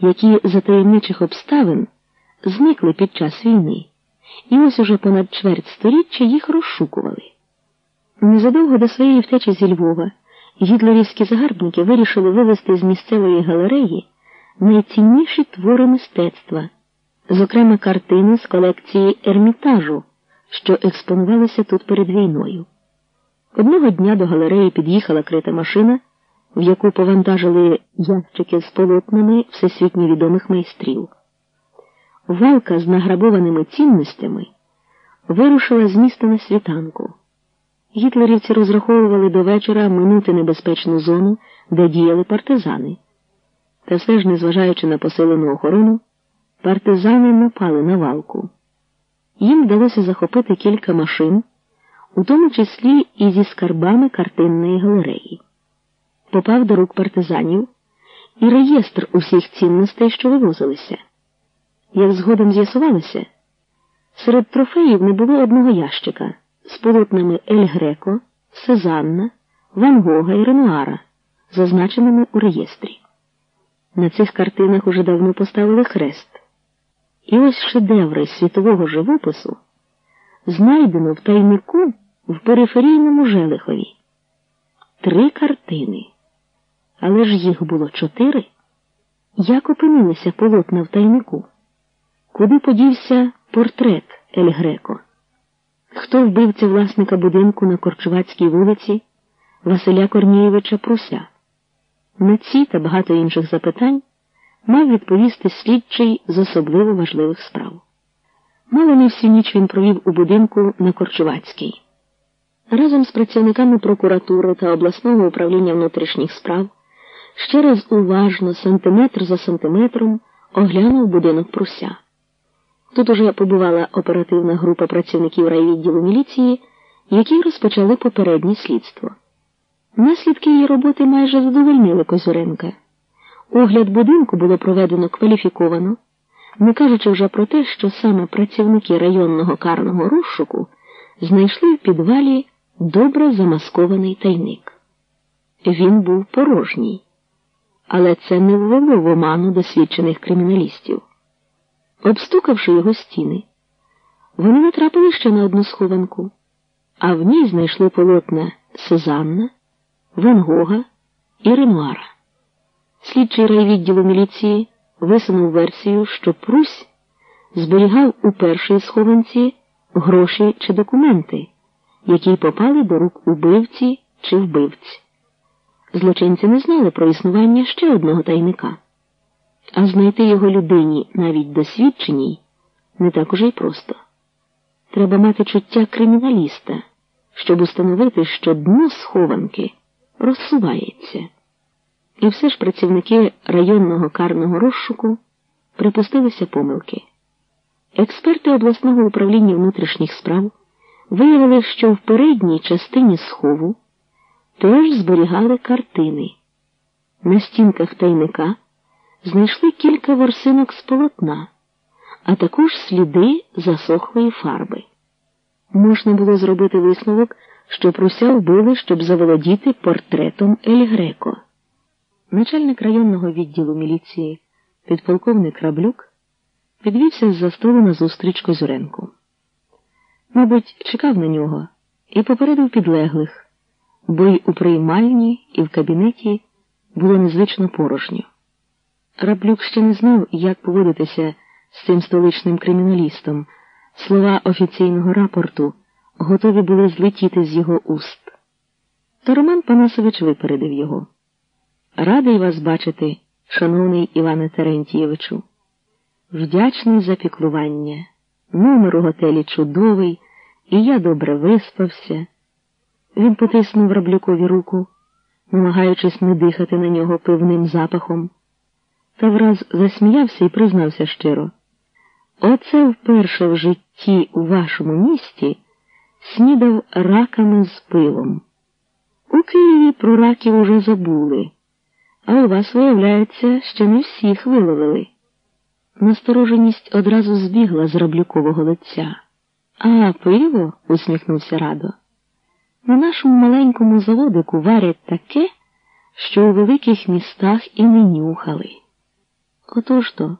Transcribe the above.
які за таємничих обставин зникли під час війни, і ось уже понад чверть сторіччя їх розшукували. Незадовго до своєї втечі зі Львова гітлерівські загарбники вирішили вивезти з місцевої галереї найцінніші твори мистецтва, зокрема картини з колекції Ермітажу, що експонувалися тут перед війною. Одного дня до галереї під'їхала крита машина, в яку повантажили ящики з полотнами всесвітньо відомих майстрів. Валка з награбованими цінностями вирушила з міста на світанку. Гітлерівці розраховували до вечора минути небезпечну зону, де діяли партизани. Та все ж, незважаючи на посилену охорону, партизани напали на валку. Їм вдалося захопити кілька машин, у тому числі і зі скарбами картинної галереї. Попав до рук партизанів і реєстр усіх цінностей, що вивозилися. Як згодом з'ясувалося, серед трофеїв не було одного ящика з полотнами Ель Греко, Сезанна, Ван Гога і Ренуара, зазначеними у реєстрі. На цих картинах уже давно поставили хрест. І ось шедеври світового живопису знайдено в тайнику в периферійному Желихові. Три картини. Але ж їх було чотири. Як опинилися полотна в тайнику? Куди подівся портрет Ель Греко? Хто вбивця власника будинку на Корчувацькій вулиці Василя Корнієвича Пруся? На ці та багато інших запитань мав відповісти слідчий з особливо важливих справ. Мало не всю ніч він провів у будинку на Корчувацькій. Разом з працівниками прокуратури та обласного управління внутрішніх справ ще раз уважно, сантиметр за сантиметром, оглянув будинок Пруся. Тут уже побувала оперативна група працівників райвідділу міліції, які розпочали попереднє слідство. Наслідки її роботи майже задовольнили Козюренка. Огляд будинку було проведено кваліфіковано, не кажучи вже про те, що саме працівники районного карного розшуку знайшли в підвалі добре замаскований тайник. Він був порожній, але це не ввело в оману досвідчених криміналістів. Обстукавши його стіни, вони натрапили ще на одну схованку, а в ній знайшли полотна Сезанна, Ван Гога і Ренуара. Слідчий райвідділу міліції висунув версію, що Прусь зберігав у першій схованці гроші чи документи, які попали до рук убивці чи вбивці. Злочинці не знали про існування ще одного тайника, а знайти його людині, навіть досвідченій, не так уже й просто. Треба мати чуття криміналіста, щоб установити, що дно схованки розсувається. І все ж працівники районного карного розшуку припустилися помилки. Експерти обласного управління внутрішніх справ виявили, що в передній частині схову теж зберігали картини. На стінках тайника знайшли кілька ворсинок з полотна, а також сліди засохлої фарби. Можна було зробити висновок, що Пруся вбили, щоб заволодіти портретом Ель Греко. Начальник районного відділу міліції, підполковник Раблюк, підвівся з-за столу на зустріч Козюренку. Мабуть, чекав на нього і попередив підлеглих, бо й у приймальні, і в кабінеті було незвично порожньо. Раблюк ще не знав, як поводитися з цим столичним криміналістом. Слова офіційного рапорту готові були злетіти з його уст. Та Роман Панасович випередив його. Радий вас бачити, шановний Іване Терентійовичу. Вдячний за піклування. Номер у готелі чудовий, і я добре виспався. Він потиснув раблюкові руку, намагаючись не дихати на нього пивним запахом, та враз засміявся і признався щиро. Оце вперше в житті у вашому місті снідав раками з пивом. У Києві про раків уже забули, а у вас, виявляється, ще не всіх виловили. Настороженість одразу збігла з раблюкового лиця. А, пиво? усміхнувся радо. На нашому маленькому заводику варять таке, що у великих містах і не нюхали. Отож то.